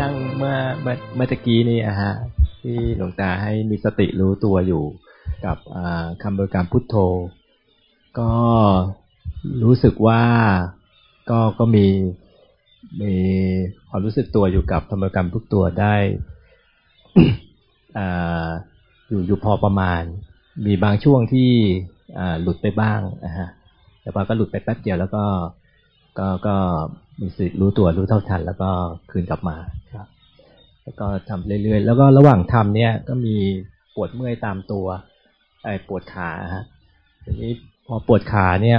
นั่งเมื่อเมื่อเมื่อตะกี้นี่อะฮะที่หลวงตาให้มีสติรู้ตัวอยู่ กับคำบริกรรมพุทโธ ก็รู้สึกว่าก็ก็มีมีความรู้สึกตัวอยู่กับธรรมกรรมทุกตัวได้อยู่อยู่พอประมาณ มีบางช่วงที่หลุดไปบ้างนะฮะแต่ว่าก็หลุดไปแป๊บเดียวแล้วก็ ก็ก็มีสิทธิ์รู้ตัวรู้เท่าทัน แล้วก็คืนกลับมาครับ แล้วก็ทำเรื่อยๆ แล้วก็ระหว่างทำเนี่ยก็มีปวดเมื่อยตามตัวไอ้ปวดขาฮะทีนี้พอปวดขาเนี่ย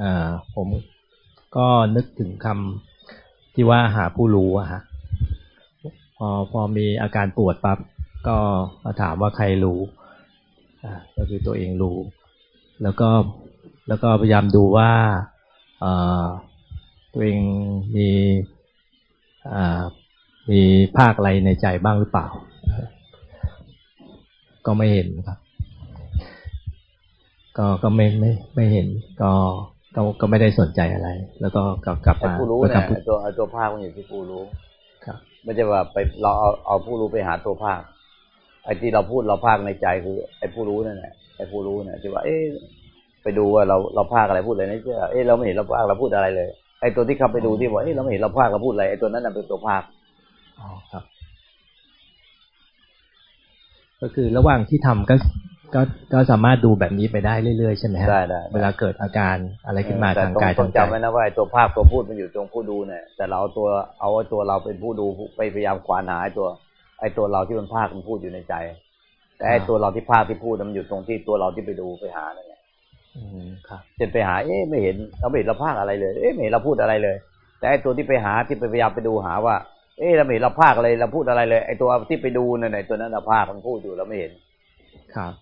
อ่าผมก็นึกถึงคำที่ว่าหาผู้รู้อะฮะพอพอมีอาการปวดปั๊บก็มาถามว่าใครรู้อ่าก็คือตัวเองรู้ แล้วก็แล้วก็พยายามดูว่า ตัวเองมีมีภาคอะไรในใจบ้างหรือเปล่า ก็ไม่เห็นครับ ก็ก็ไม่ไม่ไม่เห็น ก็ก็ก็ไม่ได้สนใจอะไร แล้วก็กลับกลับมาผู้รู้เนี่ยตัวตัวภาคมันอยู่ที่ผู้รู้ ครับไม่ใช่ว่าไปเราเอาเอาผู้รู้ไปหาตัวภาคไอ้ที่เราพูดเราภาคในใจคือไอ้ผู้รู้นั่นแหละไอ้ผู้รู้เนี่ยที่ว่า เอ๊ะ ไปดูว่าเราเราภาคอะไรพูดอะไรนี่เชื่อเอ๊ะเราไม่เห็นเราภาคเราพูดอะไรเลยไอ้ตัวที่เขาไปดูที่บอกเอ๊ะเราไม่เห็นเราภาคเราพูดอะไรไอ้ตัวนั้นน่ะเป็นตัวภาคอ๋อครับ ก็คือระหว่างที่ทำก็ก็ก็สามารถดูแบบนี้ไปได้เรื่อยๆใช่ไหมฮะได้ได้เวลาเกิดอาการอะไรขึ้นมาทางกายทางใจจำไว้นะว่าตัวภาพตัวพูดมันอยู่ตรงผู้ดูเนี่ย แต่เราเอาตัวเอาตัวเราเป็นผู้ดูไปพยายามควานหาไอ้ตัว ไอ้ตัวเราที่มันภาคมันพูดอยู่ในใจ แต่ไอ้ตัวเราที่ภาคที่พูดมันอยู่ตรงที่ตัวเราที่ไปดูไปหานั่นแหละ ครับจนไปหา เอ๊ะไม่เห็นเราไม่เห็นเราภาคอะไรเลย เอ๊ะไม่เห็นเราพูดอะไรเลย แต่ไอ้ตัวที่ไปหาที่ไปพยายามไปดูหาว่า เอ๊ะเราไม่เห็นเราภาคอะไรเราพูดอะไรเลย ไอ้ตัวที่ไปดูนั่นไอ้ตัวนั้นเราภาคมันพูดอยู่เราไม่เห็น ครับ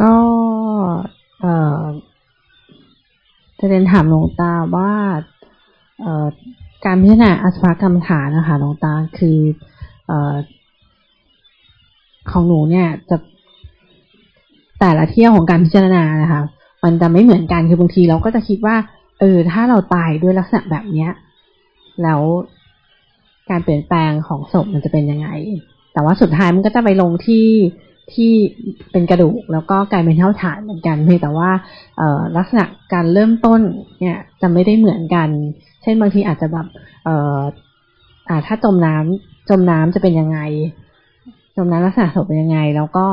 ก็เอ่อจะเรียนถามหลวงตาว่าเอ่อ การพิจารณาอสุภกรรมฐานนะคะหลวงตาคืออของหนูเนี่ยจะแต่ละเที่ยวของการพิจารณานะคะ มันจะไม่เหมือนกันคือบางทีเราก็จะคิดว่า เออ ถ้าเราตายด้วยลักษณะแบบเนี้ย แล้วการเปลี่ยนแปลงของศพมันจะเป็นยังไง แต่ว่าสุดท้ายมันก็จะไปลงที่ ที่เป็นกระดูกแล้วก็กลายเป็นเท่าฐานเหมือนกันเพียงแต่ว่าลักษณะการเริ่มต้นเนี่ยจะไม่ได้เหมือนกัน เช่นบางทีอาจจะแบบถ้าจมน้ำจมน้ำจะเป็นยังไง จมน้ำลักษณะศพเป็นยังไง แล้วก็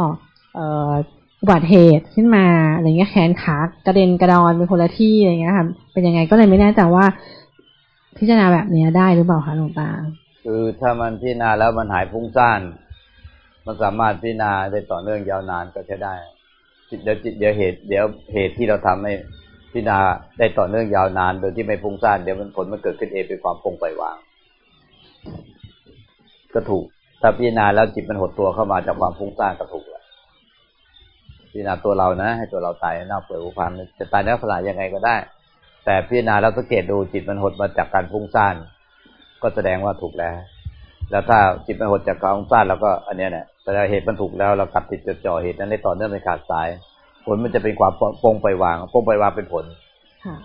อุบัติเหตุขึ้นมาอะไรเงี้ยแขนขากระเด็นกระดอนเป็นคนละที่อะไรเงี้ยค่ะเป็นยังไงก็เลยไม่แน่ใจว่า พิจารณาแบบนี้ได้หรือเปล่าคะหลวงตาคือถ้ามันพิจารณาแล้วมันหายฟุ้งซ่าน มันสามารถพิจารณาได้ต่อเนื่องยาวนานก็ใช้ได้เดี๋ยวจิตเดี๋ยวเหตุ เดี๋ยวเหตุที่เราทำให้พิจารณาได้ต่อเนื่องยาวนาน โดยที่ไม่ฟุ้งซ่านเดี๋ยวมันผลมันเกิดขึ้นเองเป็นความปงไปวาง ก็ถูก ถ้าพิจารณาแล้วจิตมันหดตัวเข้ามาจากความฟุ้งซ่านก็ถูกแหละพิจารณาตัวเรานะ ให้ตัวเราตายน่าเปื่อยผุพังจะตายในลักษณะยังไงก็ได้ แต่พิจารณาแล้วสังเกตดูจิตมันหดมาจากการฟุ้งซ่านก็แสดงว่าถูกแล้ว แล้วถ้าจิตมันหดจากความฟุ้งซ่านแล้วก็อันนี้เนี่ย แสดงเหตุมันถูกแล้วเรากลับติดจดจ่อเหตุนั้นได้ต่อเนื่องเป็นขาดสาย ผลมันจะเป็นความปงไปวางปงไปวางเป็นผลค่ะ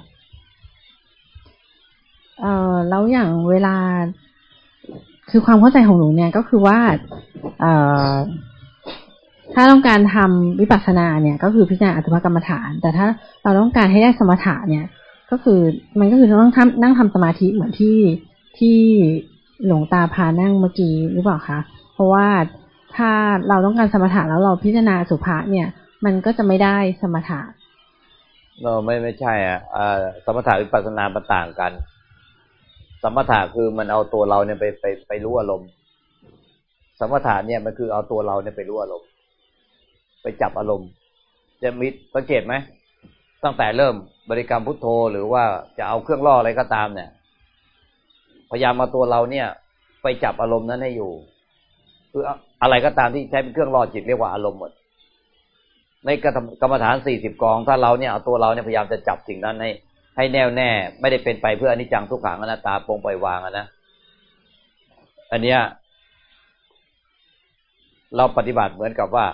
เอ่อแล้วอย่างเวลา คือความเข้าใจของหนูเนี่ยก็คือว่า เอ่อถ้าต้องการทำวิปัสสนาเนี่ย ก็คือพิจารณาอัตมกรรมฐาน แต่ถ้าเราต้องการให้ได้สมถะเนี่ย ก็คือมันก็คือต้องทนั่งทำสมาธิเหมือนที่ที่หลวงตาพานั่งเมื่อกี้หรือเปล่าคะเพราะว่า ถ้าเราต้องการสมถะแล้วเราพิจารณาสุภาเนี่ย มันก็จะไม่ได้สมถะเราไม่ไม่ใช่อะสมถะวิปัสสนามันต่างกัน สมถะคือมันเอาตัวเราเนี่ยไปไปไปรู้อารมณ์ สมถะเนี่ยมันคือเอาตัวเราเนี่ยไปรู้อารมณ์ ไปจับอารมณ์ จะมิสังเกตไหมตั้งแต่เริ่มบริกรรมพุทโธหรือว่าจะเอาเครื่องล่ออะไรก็ตามเนี่ย พยายามมาตัวเราเนี่ย ไปจับอารมณ์นั้นให้อยู่ คืออะไรก็ตามที่ใช้เป็นเครื่องล่อจิตเรียกว่าอารมณ์หมด ในกรรมฐานสี่สิบกอง ถ้าเราเนี่ยเอาตัวเราเนี่ยพยายามจะจับสิ่งนั้นให้ให้แน่วแน่ ไม่ได้เป็นไปเพื่ออนิจจังทุกขังอนัตตาปงปล่อยวางนะอันเนี้ยเราปฏิบัติเหมือนกับว่า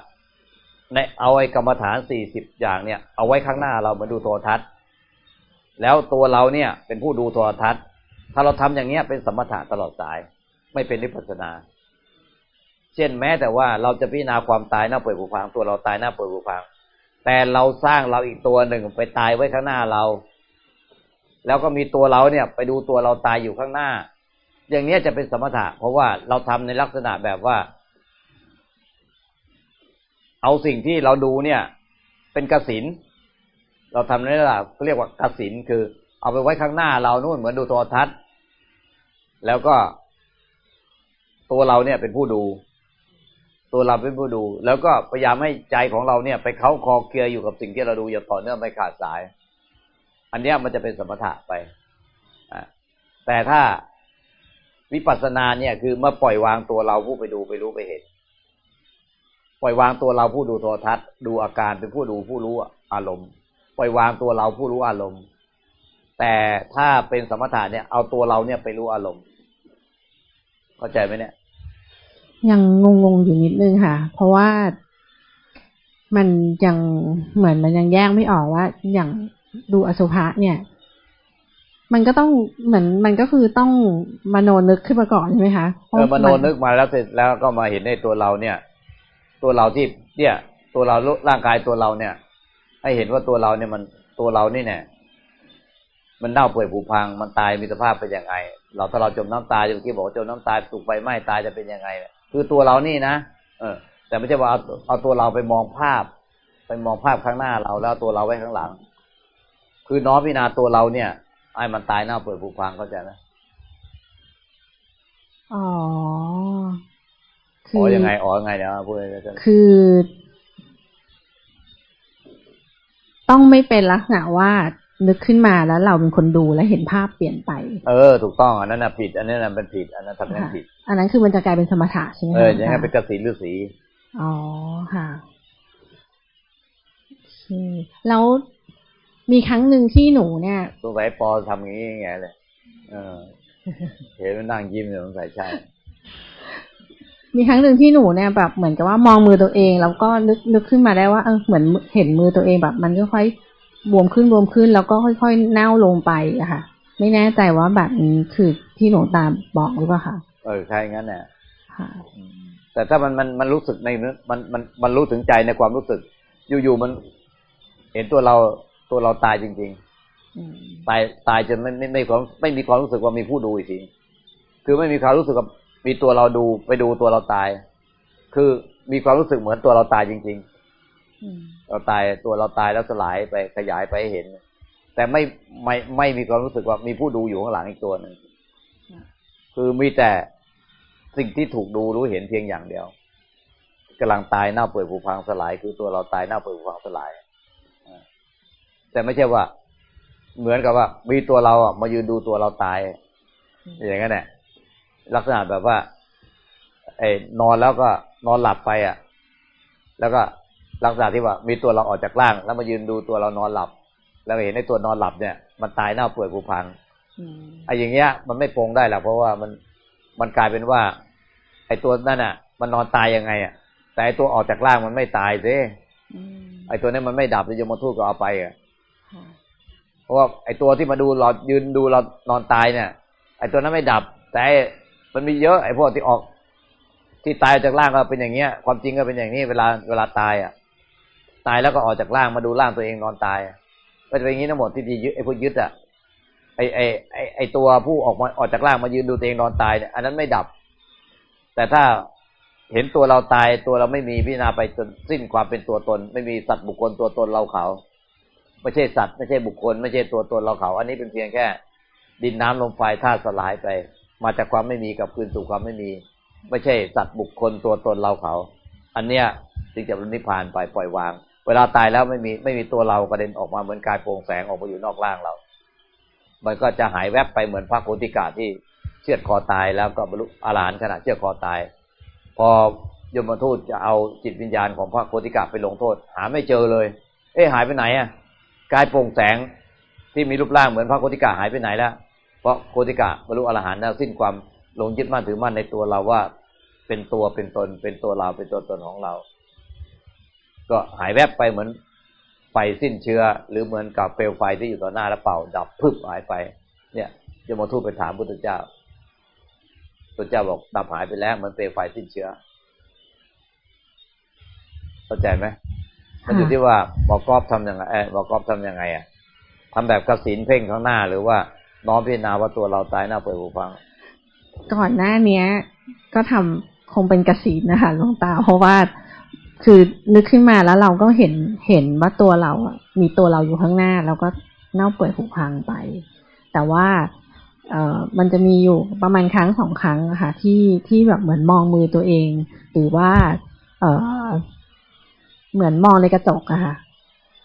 ในเอาไอ้กรรมฐานสี่สิบอย่างเนี่ย เอาไว้ข้างหน้าเราเหมือนดูโทรทัศน์ แล้วตัวเราเนี่ยเป็นผู้ดูโทรทัศน์ ถ้าเราทำอย่างเนี้ยเป็นสมถะตลอดสาย ไม่เป็นวิปัสนา เช่นแม้แต่ว่าเราจะพิจารณาความตายหน้าเปิดผูพัง ตัวเราตายหน้าเปิดผูพัง แต่เราสร้างเราอีกตัวหนึ่งไปตายไว้ข้างหน้าเรา แล้วก็มีตัวเราเนี่ย ไปดูตัวเราตายอยู่ข้างหน้า อย่างนี้จะเป็นสมถะ เพราะว่าเราทำในลักษณะแบบว่า เอาสิ่งที่เราดูเนี่ย เป็นกสินเราทำในระดับเรียกว่ากสินคือ เอาไปไว้ข้างหน้าเรานู่นเหมือนดูโทรทัศน์ แล้วก็ตัวเราเนี่ยเป็นผู้ดู ตัวเราเป็นผู้ดู แล้วก็พยายามให้ใจของเราเนี่ย ไปเขาคอเคลียอยู่กับสิ่งที่เราดูอย่าต่อเนื่องไม่ขาดสาย อันนี้มันจะเป็นสมถะไปแต่ถ้าวิปัสสนาเนี่ยคือเมื่อปล่อยวางตัวเราผู้ไปดูไปรู้ไปเห็น ปล่อยวางตัวเราผู้ดูโทรทัศน์ ดูอาการเป็นผู้ดูผู้รู้อารมณ์ ปล่อยวางตัวเราผู้รู้อารมณ์ แต่ถ้าเป็นสมถะเนี่ยเอาตัวเราเนี่ยไปรู้อารมณ์ เข้าใจไหมเนี่ย ยังงงๆอยู่นิดนึงค่ะ เพราะว่ามันยังเหมือนมันยังแยกไม่ออกว่า อย่างดูอสุภะเนี่ย มันก็ต้องเหมือนมันก็คือต้องมโนนึกขึ้นมาก่อนใช่ไหมคะเออมโนนึกมาแล้วเสร็จแล้วก็มาเห็นในตัวเราเนี่ย ตัวเราที่เนี่ย ตัวเราร่างกายตัวเราเนี่ย ให้เห็นว่าตัวเราเนี่ยมันตัวเรานี่เนี่ยมันเน่าเปื่อยผุพังมันตายมีสภาพเป็นยังไง เราถ้าเราจมน้ำตายเมื่อกี้บอกจมน้ำตายถูกไฟไหม้ตายจะเป็นยังไง คือตัวเรานี่นะเออ แต่ไม่ใช่ว่าเอาเอาตัวเราไปมองภาพ ไปมองภาพข้างหน้าเราแล้วตัวเราไว้ข้างหลัง คือน้อมพิจารณาตัวเราเนี่ยไอ้มันตายเน่าเปื่อยผุพังเข้าใจไหมอ๋ออ๋อยังไงอ๋อยังไงเนี่ยพูดเลยคือ ต้องไม่เป็นลักษณะว่า นึกขึ้นมาแล้วเราเป็นคนดูแล้วเห็นภาพเปลี่ยนไป เออ ถูกต้องอันนั้นน่ะผิด อันนั้นน่ะเป็นผิด อันนั้นทำนั้นผิด อันนั้นคือมันจะกลายเป็นสมถะใช่ไหมเออยังไงเป็นกสินหรือสีอ๋อค่ะแล้วมีครั้งหนึ่งที่หนูเนี่ยสงสัยปอทำอย่างนี้ยังไงเลยเออเห็นมันนั่งยิ้มอยู่สงสัยใช่มีครั้งหนึ่งที่หนูเนี่ยแบบเหมือนกับว่ามองมือตัวเอง แล้วก็นึกนึกขึ้นมาได้ว่าเออเหมือนเห็นมือตัวเองแบบ มันก็ค่อย บวมขึ้นบวมขึ้นแล้วก็ค่อยๆเน่าลงไปอะค่ะ ไม่แน่ใจว่าแบบนี้คือที่หนูตามบอกหรือเปล่าคะเออใช่งั้นเนี่ยแต่ถ้ามันมันมันรู้สึกในมันมันมันรู้ถึงใจในความรู้สึก อยู่ๆมัน เห็นตัวเราตัวเราตายจริง ๆ ตายตายจนไม่ไม่ไม่ความไม่มีความรู้สึกว่ามีผู้ดูอีกทีคือไม่มีความรู้สึกกับมีตัวเราดูไปดูตัวเราตาย คือมีความรู้สึกเหมือนตัวเราตายจริง ๆ เราตายตัวเราตายแล้วสลายไปขยายไปเห็น แต่ไม่ไม่ไม่มีความรู้สึกว่ามีผู้ดูอยู่ข้างหลังอีกตัวหนึ่งคือมีแต่สิ่งที่ถูกดูรู้เห็นเพียงอย่างเดียวกำลังตายหน้าเปื่อยผุพังสลาย คือตัวเราตายหน้าเปื่อยผุพังสลายแต่ไม่ใช่ว่า เหมือนกับว่า มีตัวเราอะมายืนดูตัวเราตาย อย่างนั้นแหละลักษณะแบบว่าไอ้นอนแล้วก็นอนหลับไปอะ แล้วก็ ลักษณะที่ว่ามีตัวเราออกจากร่าง แล้วมายืนดูตัวเรานอนหลับ แล้วเห็นในตัวนอนหลับเนี่ย มันตายเน่าเปื่อยผุพังไอ้อย่างเงี้ย มันไม่ปรงได้หรอกเพราะว่ามันมันกลายเป็นว่า ไอ้ตัวนั่นอะ มันนอนตายยังไงอะ แต่ไอ้ตัวออกจากร่างมันไม่ตายซิไอ้ตัวนี้มันไม่ดับจะมาทูตก็เอาไปอะเพราะว่าไอ้ตัวที่มาดูเรายืนดูเรานอนตายเนี่ย ไอ้ตัวนั้นไม่ดับ แต่มันมีเยอะไอ้พวกที่ออก ที่ตายจากร่างก็เป็นอย่างเงี้ย ความจริงก็เป็นอย่างนี้เวลาเวลาตายอะ ตายแล้วก็ออกจากร่างมาดูร่างตัวเองนอนตาย ก็จะเป็นอย่างนี้ทั้งหมดที่ที่ยึดไอ้พวกยึดอะไอ้ไอ้ไอ้ไอ้ตัวผู้ออกมาออกจากร่างมายืนดูตัวเองนอนตายเนี่ยอันนั้นไม่ดับ แต่ถ้าเห็นตัวเราตายตัวเราไม่มีพิจารณาไปจนสิ้นความเป็นตัวตน ไม่มีสัตว์บุคคลตัวตนเราเขา ไม่ใช่สัตว์ไม่ใช่บุคคล ไม่ใช่ตัวตนเราเขา อันนี้เป็นเพียงแค่ ดินน้ำลมไฟธาตุสลายไป มาจากความไม่มีกับคืนสู่ความไม่มี ไม่ใช่สัตว์บุคคลตัวตนเราเขา อันเนี้ยจึงจะนิพพานไปปล่อยวาง เวลาตายแล้วไม่มีไม่มีตัวเรากระเด็นออกมาเหมือนกายโปร่งแสงออกมาอยู่นอกร่างเรา มันก็จะหายแวบไปเหมือนพระโพธิกาที่เชือดคอตายแล้วก็บรรลุอรหันต์ขณะเชือดคอตาย พอยมทูตจะเอาจิตวิญญาณของพระโพธิกาไปลงโทษ หาไม่เจอเลย เอ๊ะหายไปไหนอะกายโปร่งแสงที่มีรูปร่างเหมือนพระโพธิกาหายไปไหนแล้ว เพราะโคติกะบรรลุอรหันต์แล้วสิ้นความหลงยึดมั่นถือมั่นในตัวเราว่าเป็นตัวเป็นตนเป็นตัวเราเป็นตัวตนของเรา ก็หายแวบไปเหมือนไฟสิ้นเชื้อ หรือเหมือนกับเปลวไฟที่อยู่ต่อหน้าแล้วเป่า ดับพึบหายไป เนี่ยยมทูตไปถามพุทธเจ้าพุทธเจ้าบอกดับหายไปแล้วเหมือนเปลวไฟสิ้นเชื้อเข้าใจไหมมันอยู่ที่ว่าหมอกอบทำยังไงเออหมอกอบทำยังไงอะทำแบบกระสินเพ่งข้างหน้าหรือว่าน้อมพิจารณาว่าตัวเราตายหน้าเปิดหูฟัง ก่อนหน้าเนี้ย ก็ทำคงเป็นกระสีนะคะหลวงตาเพราะว่า คือนึกขึ้นมาแล้วเราก็เห็นเห็นว่าตัวเราอะมีตัวเราอยู่ข้างหน้า แล้วก็เน่าเปื่อยผุพังไป แต่ว่าเอ่อมันจะมีอยู่ประมาณครั้งสองครั้งค่ะที่ที่แบบเหมือนมองมือตัวเอง หรือว่า เอ่อ เหมือนมองในกระจกอะค่ะ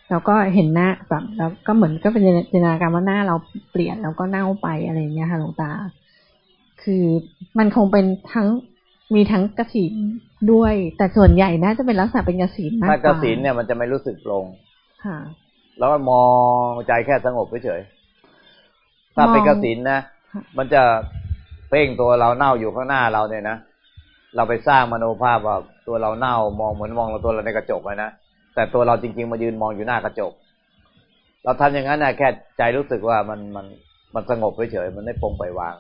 แล้วก็เห็นหน้าแบบแล้วก็เหมือนก็เป็นจินตนาการว่าหน้าเราเปลี่ยนแล้วก็เน่าไปอะไรเงี้ยค่ะหลวงตา คือมันคงเป็นทั้ง มีทั้งกระสินด้วย แต่ส่วนใหญ่น่าจะเป็นลักษณะเป็นกระสินมากกว่าถ้ากระสินเนี่ยมันจะไม่รู้สึกลงค่ะ แล้วก็มองใจแค่สงบเฉยๆถ้าเป็นกสินนะค่ะมันจะเพ่งตัวเราเน่าอยู่ข้างหน้าเราเนี่ยนะเราไปสร้างมโนภาพว่าตัวเราเน่ามองเหมือนมองเราตัวเราในกระจกเลยนะแต่ตัวเราจริง ๆ มายืนมองอยู่หน้ากระจก เราทำอย่างนั้นนะแค่ใจรู้สึกว่ามันมันมันสงบเฉยๆมันไม่ปรงปล่อยวาง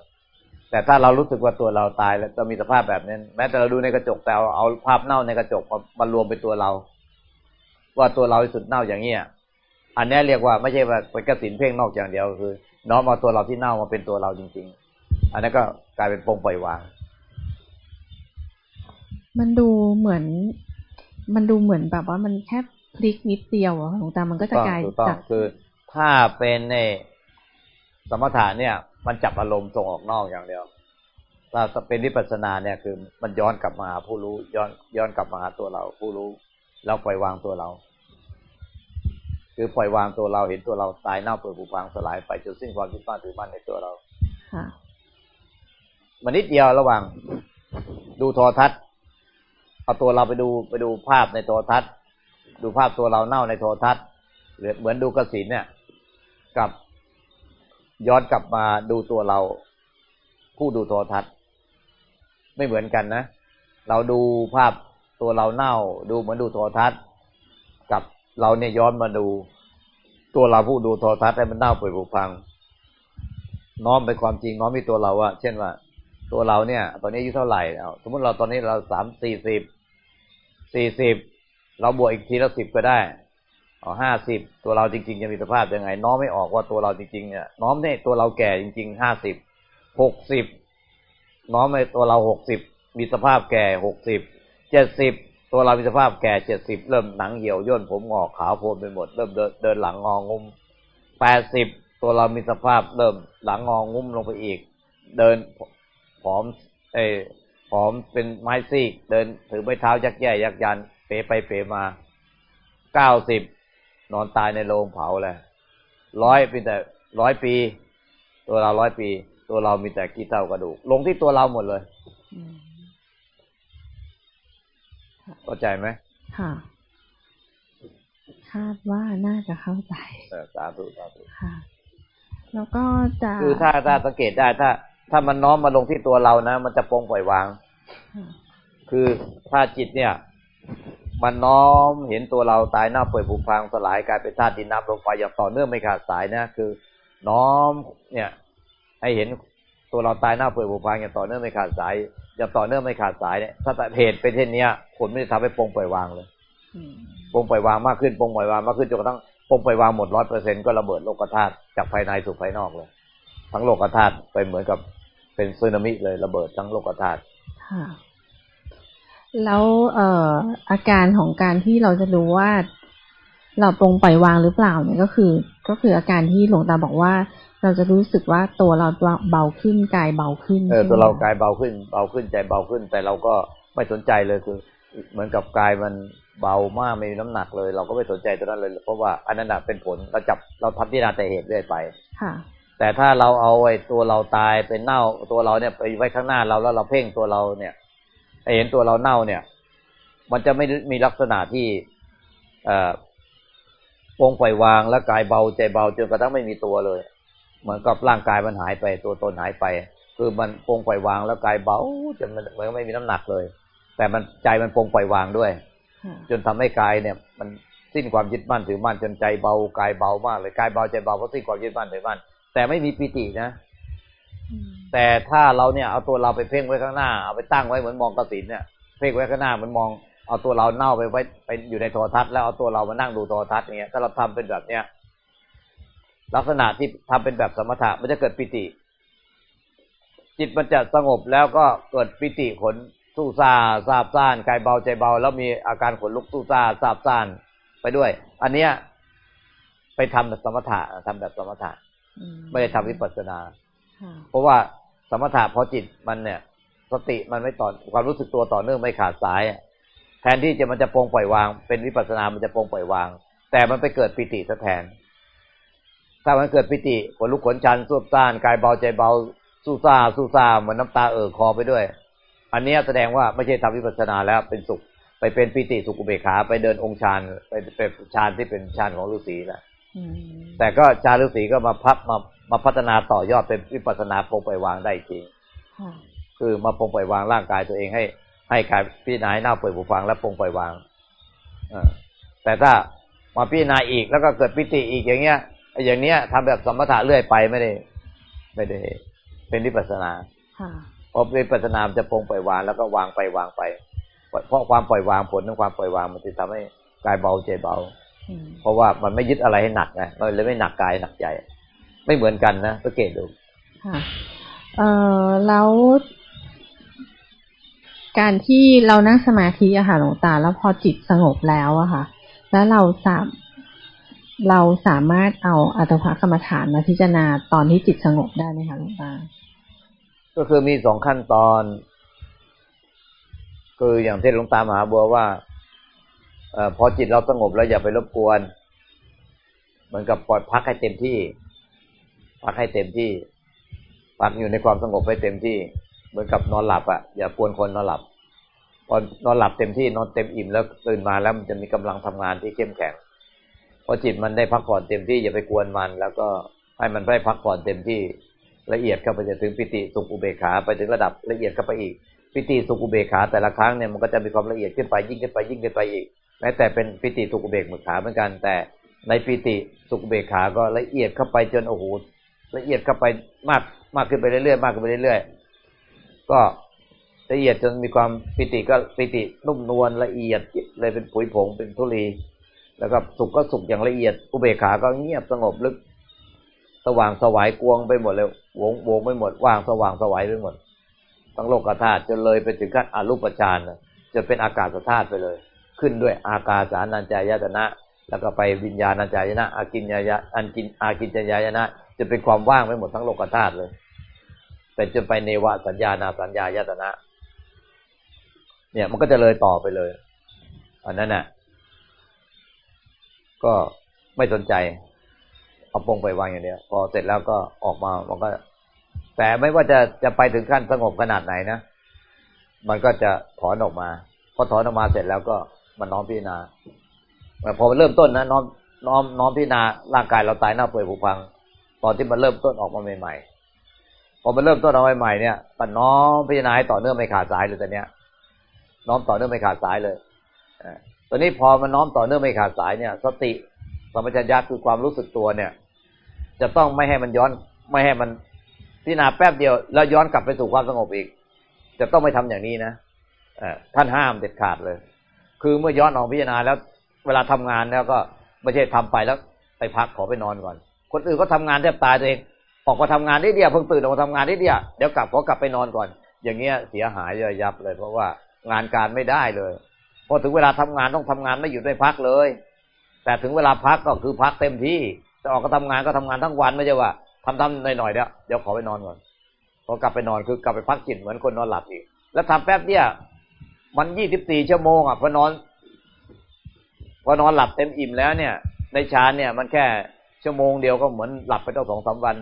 แต่ถ้าเรารู้สึกว่าตัวเราตายแล้วจะมีสภาพแบบนั้น แม้แต่เราดูในกระจกแต่เอาเอาภาพเน่าในกระจกมามารวมเป็นตัวเรา ว่าตัวเราที่สุดเน่าอย่างเนี้ยอันนี้เรียกว่าไม่ใช่ว่าเป็นกสินเพ่งนอกอย่างเดียวคือ น้อมเอาตัวเราที่เน่ามาเป็นตัวเราจริง ๆ อันนั้นก็กลายเป็นปรงปล่อยวาง มันดูเหมือน มันดูเหมือนแบบว่ามันแค่พลิกนิดเดียวอะหลวงตามันก็จะต้องกลายถูกต้องจากคือถ้าเป็นในสมถะเนี่ย มันจับอารมณ์ส่งออกนอกอย่างเดียวถ้าเป็นวิปัสสนาเนี่ยคือมันย้อนกลับมาหาผู้รู้ย้อนย้อนกลับมาหาตัวเรา ผู้รู้แล้วปล่อยวางตัวเรา คือปล่อยวางตัวเราเห็นตัวเราตายเน่าเปื่อยผุพังสลายไปจนสิ้นความยึดมั่นถือมั่นในตัวเราค่ะมันนิดเดียวระหว่าง ดูโทรทัศน์เอาตัวเราไปดูไปดูภาพในโทรทัศน์ ดูภาพตัวเราเน่าในโทรทัศน์หรือเหมือนดูกระสินเนี่ย กับ ย้อนกลับมาดูตัวเรา ผู้ดูโทรทัศน์ ไม่เหมือนกันนะ เราดูภาพตัวเราเน่า ดูเหมือนดูโทรทัศน์ กับเราเนี่ยย้อนมาดู ตัวเราผู้ดูโทรทัศน์ให้มันเน่าเปื่อยผุพัง น้อมไปความจริงน้อมที่ตัวเราว่าเช่นว่า ตัวเราเนี่ย ตอนนี้อายุเท่าไหร่แล้วสมมติเราตอนนี้เราสามสี่สิบสี่สิบเราบวกอีกทีละสิบก็ได้ อ๋อห้าสิบตัวเราจริง ๆ จะมีสภาพยังไง น้อมไม่ออกว่าตัวเราจริงๆเนี่ยน้อมเนี่ยตัวเราแก่จริงๆห้าสิบหกสิบน้อมในตัวเราหกสิบมีสภาพแก่หกสิบเจ็ดสิบตัวเรามีสภาพแก่เจ็ดสิบเริ่มหนังเหี่ยวย่นผมงอกขาวโพลนไปหมด เริ่มเดินเดินหลังงองุ้มแปดสิบตัวเรามีสภาพเริ่มหลังงองุ้มลงไปอีก เดินผอมเออผอมเป็นไม้ซีก เดินถือไม้เท้ายักแย่ยักยันเป๋ไปเป๋มาเก้าสิบ นอนตายในโรงเผาเลยร้อยเป็นแต่ร้อยปี ตัวเราร้อยปี ตัวเรามีแต่ขี้เท่ากระดูก ลงที่ตัวเราหมดเลยอืมเข้าใจไหมค่ะ คาดว่าน่าจะเข้าใจเออสาธุสาธุค่ะ แล้วก็จะคือถ้าถ้าสังเกตได้ถ้า ถ้ามันน้อมมาลงที่ตัวเรานะมันจะปลงปล่อยวางค่ะคือถ้าจิตเนี่ย มันน้อมเห็นตัวเราตายหน้าเปื่อยผุพังสลายกลายเป็นธาตุดินน้ำลมไฟอย่างต่อเนื่องไม่ขาดสายนะคือ น้อมเนี่ย ให้เห็นตัวเราตายหน้าเปื่อยผุพังอย่างต่อเนื่องไม่ขาดสายอย่างต่อเนื่องไม่ขาดสายเนี่ยถ้าเหตุเป็นเช่นเนี้ยผลไม่ได้ทำให้ปลงปล่อยวางเลยอืมปลงปล่อยวางมากขึ้นปลงปล่อยวางมากขึ้นจนกระทั่งปลงปล่อยวางหมดร้อยเปอร์เซ็นก็ระเบิดโลกธาตุจากภายในสู่ภายนอกเลย ทั้งโลกธาตุไปเหมือนกับเป็นสึนามิเลยระเบิดทั้งโลกธาตุค่ะ แล้วเอ่ออาการของการที่เราจะรู้ว่า เราปรงปล่อยวางหรือเปล่าเนี่ยก็คือ ก็คืออาการที่หลวงตาบอกว่า เราจะรู้สึกว่าตัวเราเบาขึ้นกายเบาขึ้นเออใช่ไหมตัวเรากายเบาขึ้น เบาขึ้นใจเบาขึ้น แต่เราก็ไม่สนใจเลยคือ เหมือนกับกายมันเบามากไม่มีน้ำหนักเลย เราก็ไม่สนใจตัวนั้นเลย เพราะว่าอันนั้นนะเป็นผลเราจับเราทำที่นาแต่เหตุเรื่อยไปค่ะแต่ถ้าเราเอาไอ้ตัวเราตายเป็นเน่าตัวเราเนี่ยไปไว้ข้างหน้าเราแล้วเราเพ่งตัวเราเนี่ยให้ เห็นตัวเราเน่าเนี่ย มันจะไม่มีลักษณะที่เอ่อปงปล่อยวางแล้วกายเบาใจเบาจนกระทั่งไม่มีตัวเลย เหมือนกับร่างกายมันหายไป ตัวตนหายไป คือมันปรงปล่อยวางแล้วกายเบาจนมันมันไม่มีน้ำหนักเลย แต่มันใจมันปรงปล่อยวางด้วย จนทำให้กายเนี่ย มันสิ้นความยึดมั่นถือมั่นจนใจเบากายเบามากเลยกายเบาใจเบาเพราะสิ้นความยึดมั่นถือมั่นแต่ไม่มีปิตินะ แต่ถ้าเราเนี่ยเอาตัวเราไปเพ่งไว้ข้างหน้าเอาไปตั้งไว้เหมือนมองกระสินเนี่ยเพ่งไว้ข้างหน้ามันมองเอาตัวเราเน่าไปไว้ไปอยู่ในโทรทัศน์แล้วเอาตัวเรามานั่งดูโทรทัศน์อย่างเงี้ยถ้าเราทำเป็นแบบเนี้ยลักษณะที่ทำเป็นแบบสมถะมันจะเกิดปิติ จิตมันจะสงบแล้วก็เกิดปิติขนสู้ซาซาบซ่านกายเบาใจเบา แล้วมีอาการขนลุกสู้ซาซาบซ่านไปด้วย อันเนี้ย ไปทำแบบสมถะทำแบบสมถะไม่ได้ทำวิปัสสนา เพราะว่าสมถะพอจิตมันเนี่ย สติมันไม่ต่อความรู้สึกตัวต่อเนื่องไม่ขาดสายแทนที่จะมันจะปรงปล่อยวาง เป็นวิปัสสนามันจะปรงปล่อยวาง แต่มันไปเกิดปิติซะแทน ถ้ามันเกิดปิติขนลุกขนชันสูบซ่านกายเบาใจเบาสู้ซาสู้ซาเหมือนน้ำตาเอ่อคอไปด้วย อันนี้แสดงว่าไม่ใช่ทำวิปัสสนาแล้วเป็นสุขไปเป็นปิติสุขุเบขาไปเดินองค์ฌานไปเป็นฌานที่เป็นฌานของฤาษีแหละแต่ก็ฌานฤาษีก็มาพับมา มาพัฒนาต่อยอดเป็นวิปัสสนาปรงปล่อยวางได้จริงคือมาปรงปล่อยวางร่างกายตัวเองให้ ให้การพิจารณาหน้าเปิดผูฟังและปรงปล่อยวางอแต่ถ้ามาพิจารณาอีกแล้วก็เกิดปิติอีกอย่างเงี้ยอย่างเนี้ยทำแบบสมถะเรื่อยไปไม่ได้ ไม่ได้ เป็นวิปัสนาเพราะวิปัสนาจะปรงปล่อยวางแล้วก็วางไปวางไป เพราะความปล่อยวางผลของความปล่อยวางมันจะทำให้กายเบาใจเบา เพราะว่ามันไม่ยึดอะไรให้หนักไงมันเลยไม่หนักกายหนักใจ ไม่เหมือนกันนะสังเกตดูค่ะเออแล้วการที่เรานั่งสมาธิอะค่ะหลวงตา แล้วพอจิตสงบแล้วอะค่ะ แล้วเราสามเราสามารถเอาอัตภกรรมฐานมาพิจารณาตอนที่จิตสงบได้ไหมคะหลวงตา ก็คือมีสองขั้นตอน คืออย่างที่หลวงตามหาบัวว่าอพอจิตเราสงบแล้วอย่าไปรบกวน เหมือนกับปล่อยพักให้เต็มที่ พักให้เต็มที่ พักอยู่ในความสงบให้เต็มที่ เหมือนกับนอนหลับอะอย่ากวนคนนอนหลับพอนอนหลับเต็มที่นอนเต็มอิ่มแล้วตื่นมาแล้วมันจะมีกำลังทำงานที่เข้มแข็งพอจิตมันได้พักผ่อนเต็มที่อย่าไปกวนมัน แล้วก็ให้มันได้พักผ่อนเต็มที่ละเอียดเข้าไปจะถึงปิติสุขอุเบกขาไปถึงระดับละเอียดเข้าไปอีกปิติสุขอุเบกขาแต่ละครั้งเนี่ยมันก็จะมีความละเอียดขึ้นไปยิ่งขึ้นไปยิ่งขึ้นไปอีกแม้แต่เป็นปิติสุขอุเบกขาเหมือนกัน แต่ในปิติสุขอุเบกขาก็ละเอียดเข้าไปจนโอ้โห ละเอียดเข้าไปมากมากขึ้นไปเรื่อยๆมากขึ้นไปเรื่อยๆก็ละเอียดจนมีความปิติก็ปิตินุ่มนวลละเอียดเลยเป็นผุยผงเป็นทุลี แล้วก็สุขก็สุขอย่างละเอียด อุเบกขาก็เงียบสงบลึก สว่างสวายกวงไปหมดเลยวงวงไปหมดว่างสว่างสวายไปหมดทั้งโลกธาตุจนเลยไปถึงขั้นอรูปฌานจะเป็นอากาศธาตุไปเลย ขึ้นด้วยอากาสานัญจายตนะ แล้วก็ไปวิญญาณัญจายนะอากินญายะอันกินอากินญายนะ จะเป็นความว่างไปหมดทั้งโลกธาตุเลย เป็นจนไปเนวะสัญญานาสัญญายตนะ เนี่ยมันก็จะเลยต่อไปเลย อันนั้นน่ะ ก็ไม่สนใจเอาปงไปวางอย่างเดียวพอเสร็จแล้วก็ออกมามันก็ แต่ไม่ว่าจะจะไปถึงขั้นสงบขนาดไหนนะมันก็จะถอนออกมาพอถอนออกมาเสร็จแล้วก็มันน้อมพิจารณาพอเริ่มต้นนะน้อมน้อมน้อมพิจารณาร่างกายเราตายหน้าเปื่อยผุพัง ตอนที่มันเริ่มต้นออกมาใหม่ๆพอมันเริ่มต้นเอกมาใหม่เนี่ยปันน้อมพิจารณาให้ต่อเนื่องไม่ขาดสายเลยตอนเนี้ย น้อมต่อเนื่องไม่ขาดสายเลยตอนนี้พอมันน้อมต่อเนื่องไม่ขาดสายเนี่ย สติสมัญญาคือความรู้สึกตัวเนี่ย จะต้องไม่ให้มันย้อนไม่ให้มันพิจารณาแป๊บเดียว แล้วย้อนกลับไปสู่ความสงบอีก จะต้องไม่ทำอย่างนี้นะท่านห้ามเด็ดขาดเลย คือเมื่อย้อนออกพิจารณาแล้ว เวลาทำงานแล้วก็ไม่ใช่ทำไปแล้วไปพักขอไปนอนก่อน คนอื่นก็ทำงานแทบตายตัวเอง ออกมาทำงานนิดเดียวเพิ่งตื่นออกมาทำงานนิดเดียวเดี๋ยวกลับขอกลับไปนอนก่อน อย่างเงี้ยเสียหายย่อยยับเลย เพราะว่างานการไม่ได้เลยพอถึงเวลาทำงานต้องทำงานไม่หยุดไม่พักเลย แต่ถึงเวลาพักก็คือพักเต็มที่จะออกก็ทำงานก็ทำงานทั้งวันไม่ใช่ว่าทำทำหน่อยๆเดี๋ยวเดี๋ยวขอไปนอนก่อนพอกลับไปนอนคือกลับไปพักจิตเหมือนคนนอนหลับอีก แล้วทำแป๊บเดียวมันยี่สิบสี่ชั่วโมงอะพอนอนพอนอนหลับเต็มอิ่มแล้วเนี่ย ในชาเนี่ยมันแค่ ชั่วโมงเดียวก็เหมือนหลับไปตั้งสองสาวัน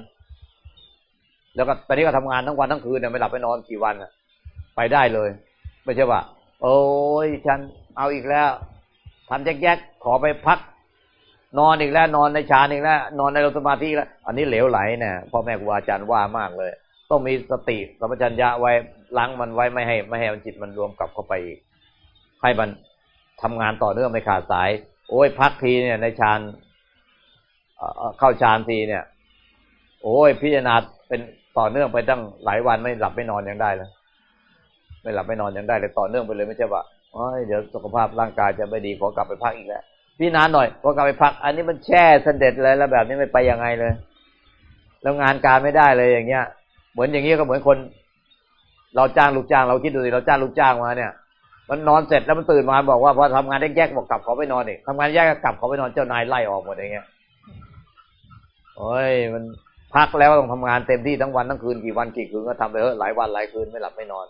แล้วก็ตอนนี้ก็ทำงานทั้งวันทั้งคืนเนี่ยไม่หลับไม่นอนกี่วันอะไปได้เลย ไม่ใช่ว่า โอ้ยฉันเอาอีกแล้วทำแยกๆขอไปพัก นอนอีกแล้ว นอนในชานอีกแล้ว นอนในสมาธิแล้ว อันนี้เหลวไหลเนี่ยพ่อแม่ครูอาจารย์ว่ามากเลย ต้องมีสติสัมปชัญญะไว้ล้างมันไว้ไม่ให้ไม่ให้มันจิตมันรวมกลับเข้าไปอีกให้มันทำงานต่อเนื่องไม่ขาดสาย โอ้ยพักทีเนี่ยในฌาน เข้าฌานทีเนี่ย โอ้ยพิจารณาเป็นต่อเนื่องไปตั้งหลายวันไม่หลับไม่นอนยังได้เลยไม่หลับไม่นอนยังได้เลยต่อเนื่องไปเลยไม่ใช่ว่าเดี๋ยวสุขภาพร่างกายจะไม่ดีขอกลับไปพักอีกแล้วพี่นานหน่อยขอกลับไปพัก อันนี้มันแช่เสด็จเลยแล้วแบบนี้ไม่ไปยังไงเลย แล้วงานการไม่ได้เลยอย่างเงี้ย เหมือนอย่างเงี้ยก็เหมือนคน เราจ้างลูกจ้างเราคิดดูสิเราจ้างลูกจ้างมาเนี่ย มันนอนเสร็จแล้วมันตื่นมาบอกว่าพอทำงานได้แยกบอกกลับขอไปนอนอีกทำงานแยกกลับขอไปนอนเจ้านายไล่ออกหมดอย่างเงี้ย โอ้ยมันพักแล้วต้องทำงานเต็มที่ทั้งวันทั้งคืนกี่วันกี่คืนก็ทำไปเถอะหลายวันหลายคืนไม่หลับไม่นอน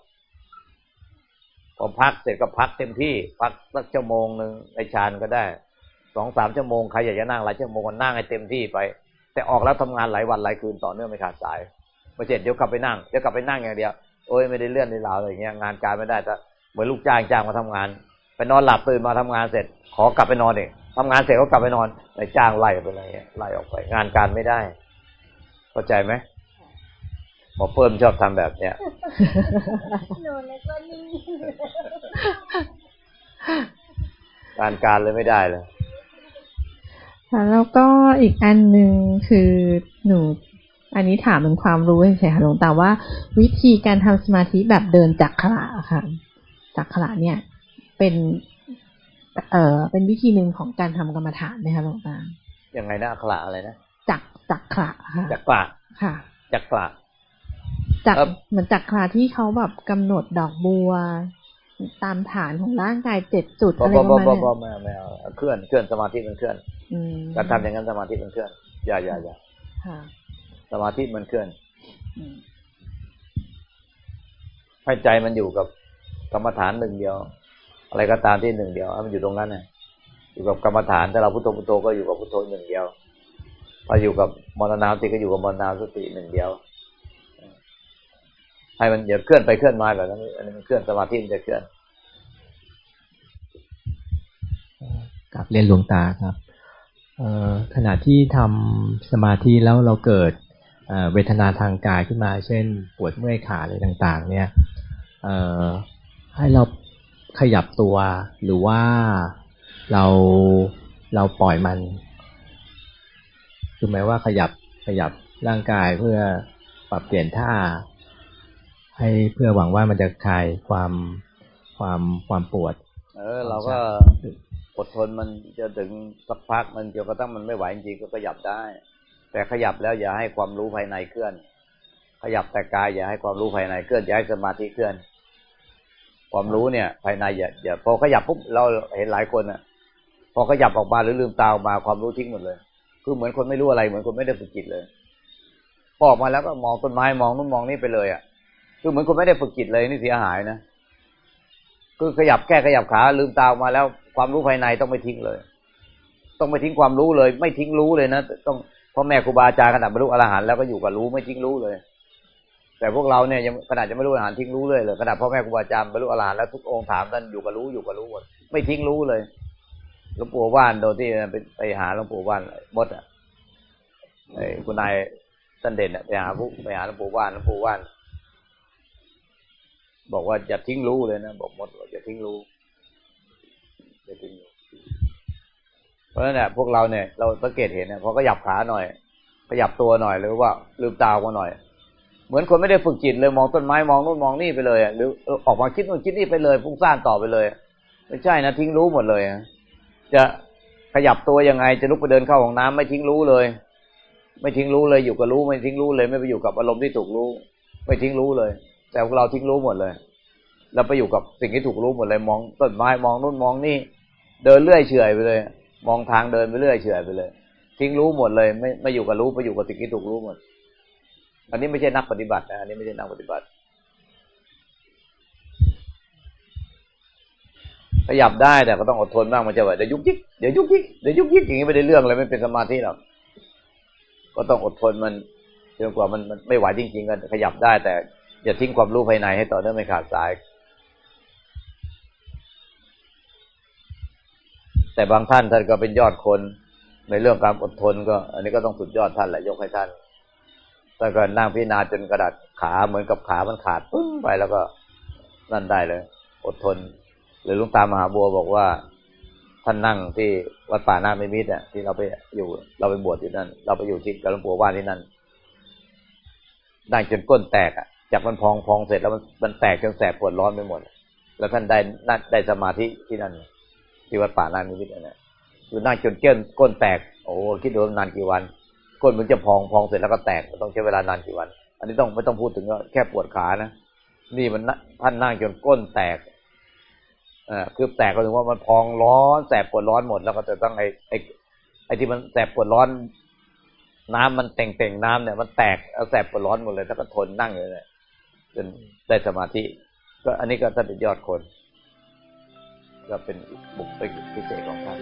พอพักเสร็จก็พักเต็มที่ พักสักชั่วโมงหนึ่งในชานก็ได้สองสามชั่วโมงใครอยากจะนั่งหลายชั่วโมงก็นั่งให้เต็มที่ไป แต่ออกแล้วทำงานหลายวันหลายคืนต่อเนื่องไม่ขาดสายมาเสร็จเดี๋ยวกลับไปนั่งเดี๋ยวกลับไปนั่งอย่างเดียวโอ้ยไม่ได้เลื่อนในลาวอะไรเงี้ยงานการไม่ได้แต่เหมือนลูกจ้างจ้างมาทำงาน ไปนอนหลับตื่นมาทำงานเสร็จ ขอกลับไปนอนเอง ทำงานเสร็จก็กลับไปนอนไปจ้างไล่ไปอะไรเงี้ยไล่ออกไป งานการไม่ได้ เข้าใจไหมหมอเพิ่มชอบทำแบบเนี้ยหนูเลยก็นิ่งการการเลยไม่ได้เลยแล้วก็อีกอันหนึ่งคือหนู อันนี้ถามเป็นความรู้เฉยๆค่ะหลวงตาว่า วิธีการทำสมาธิแบบเดินจักขระค่ะจักขระเนี่ย เป็น เอ่อเป็นวิธีหนึ่งของการทำกรรมฐานไหมคะหลวงตาอย่างไงนะอักขระอะไรนะจักจักขระค่ะจักขระค่ะจักขระจักเหมือนจักขระที่เขาแบบกำหนดดอกบัว ตามฐานของร่างกายเจ็ดจุดอะไรประมาณนี้ไม่ไม่เอาเคลื่อนเคลื่อนสมาธิมันเคลื่อนการทำอย่างนั้นสมาธิมันเคลื่อนอย่าอย่าอย่าสมาธิมันเคลื่อนให้ใจมันอยู่กับกรรมฐานหนึ่งเดียว อะไรก็ตามที่หนึ่งเดียวมันอยู่ตรงนั้นน่ะอยู่กับกรรมฐานถ้าเราพุทโธพุทโธก็อยู่กับพุทโธหนึ่งเดียวพออยู่กับมรณาสติก็อยู่กับมรณาสติหนึ่งเดียวให้มันอย่าเคลื่อนไปเคลื่อนมาแบบนั้นอันนี้มันเคลื่อนสมาธิมันจะเคลื่อนกับเรียนหลวงตาครับขณะที่ทำสมาธิแล้วเราเกิดเวทนาทางกายขึ้นมา เช่น ปวดเมื่อยขาอะไรต่าง ๆ เนี่ยให้เรา ขยับตัวหรือว่าเราเราปล่อยมัน คือหมายว่าขยับขยับร่างกายเพื่อปรับเปลี่ยนท่า ให้เพื่อหวังว่ามันจะคลายความความความปวด เออ เราก็อดทนมันจะถึงสักพักมันจนกระทั่งมันไม่ไหวจริงก็ขยับได้ แต่ขยับแล้วอย่าให้ความรู้ภายในเคลื่อน ขยับแต่กายอย่าให้ความรู้ภายในเคลื่อนอย่าให้สมาธิเคลื่อน ความรู้เนี่ย ภายในอย่าอย่าพอขยับปุ๊บเราเห็นหลายคนอะ พอขยับออกมาหรือลืมตาออกมาความรู้ทิ้งหมดเลย คือเหมือนคนไม่รู้อะไรเหมือนคนไม่ได้ฝึกจิตเลยพอออกมาแล้วก็มองต้นไม้มองนู่นมองนี่ไปเลยอะ คือเหมือนคนไม่ได้ฝึกจิตเลยนี่เสียหายนะคือขยับแก้ขยับขาลืมตาออกมาแล้วความรู้ภายในต้องไม่ทิ้งเลย ต้องไม่ทิ้งความรู้เลย ไม่ทิ้งรู้เลยนะต้องพ่อแม่ครูบาอาจารย์ขนาดบรรลุอรหันต์แล้วก็อยู่กับรู้ไม่ทิ้งรู้เลย แต่พวกเราเนี่ยยังขนาดจะไม่รู้อรหันต์ทิ้งรู้เลยเลยขนาดพ่อแม่ครูบาอาจารย์บรรลุอรหันต์แล้วทุกองค์ถามท่านอยู่กับรู้อยู่กับรู้หมดไม่ทิ้งรู้เลยหลวงปู่ว่านโดยที่ไปไปหาหลวงปู่ว่านบดอะไอ้คุณนายตันเด่นไปหาผู้ไปหาหลวงปู่ว่านหลวงปู่ว่าน บอกว่าอย่าทิ้งรู้เลยนะบอกหมดว่าอย่าทิ้งรู้จะทิ้งเพราะฉะนั้นเนี่ยพวกเราเนี่ยเราสังเกตเห็นเนี่ยพอขยับขาหน่อยขยับตัวหน่อยหรือว่าลืมตามาหน่อย เหมือนคนไม่ได้ฝึกจิตเลยมองต้นไม้มองนู่นมองนี่ไปเลยหรือออกมาคิดนู่นคิดนี่ไปเลยฟุ้งซ่านต่อไปเลย ไม่ใช่นะทิ้งรู้หมดเลยจะขยับตัวยังไงจะลุกไปเดินเข้าห้องน้ำไม่ทิ้งรู้เลย ไม่ทิ้งรู้เลยอยู่กับรู้ ไม่ทิ้งรู้เลย ไม่ไปอยู่กับอารมณ์ที่ถูกรู้ ไม่ทิ้งรู้เลย แต่พวกเราทิ้งรู้หมดเลยเราไปอยู่กับสิ่งที่ถูกรู้หมดเลย มองต้นไม้มองนู่นมองนี่ เดินเรื่อยเฉยไปเลย มองทางเดินไปเรื่อยเฉยไปเลย ทิ้งรู้หมดเลย ไม่ไม่อยู่กับรู้ไปอยู่กับสิ่งที่ถูกรู้หมด อันนี้ไม่ใช่นักปฏิบัตินะอันนี้ไม่ใช่นักปฏิบัติ ขยับได้แต่ก็ต้องอดทนบ้างมันจะแบบเดี๋ยวยุกยิกเดี๋ยวยุกยิกเดี๋ยวยุกยิกอย่างนี้ไม่ได้เรื่องเลยไม่เป็นสมาธิหรอกก็ต้องอดทนมันจนกว่ามันมันไม่ไหวจริงๆก็ขยับได้ แต่อย่าทิ้งความรู้ภายในให้ต่อเนื่องไม่ขาดสาย แต่บางท่านท่านก็เป็นยอดคนในเรื่องการอดทนก็ อันนี้ก็ต้องสุดยอดท่านแหละยกให้ท่าน แต่ก็นั่งพิจารณาจนกระดาษขาเหมือนกับขามันขาดปึ้งไปแล้วก็นั่นได้เลย อดทน หรือลุงตามหาบัวบอกว่า ท่านนั่งที่วัดป่านาไม่มิตรเนี่ยที่เราไปอยู่ เราไปบวชที่นั่น เราไปอยู่ที่กับหลวงปู่ว่านที่นั่นนั่งจนก้นแตกอะจากมันพองพองเสร็จแล้วมันมันแตกจนแสบปวดร้อนไปหมด แล้วท่านได้นั่ได้สมาธิที่นั่นที่วัดป่านาไม่มิตรเนี่ยคือนั่งจนเก้นก้นแตก โอ้คิดดูนานกี่วัน ก้นมันจะพองพองเสร็จแล้วก็แตกต้องใช้เวลานานกี่วัน อันนี้ต้องไม่ต้องพูดถึงก็แค่ปวดขานะนี่มันท่านนั่งจนก้นแตกอ่าคือแตกก็ถึงว่ามันพองร้อนแสบปวดร้อนหมดแล้วก็จะต้องไอ้ไอ้ไอ้ที่มันแสบปวดร้อน น้ำมันเต่งเต่งน้ำเนี่ยมันแตกเอาแสบปวดร้อนหมดเลยแล้วก็ทนนั่งอยู่เลยจนได้สมาธิ ก็อันนี้ก็ท่านเป็นยอดคน ก็เป็นบุคคลพิเศษของท่าน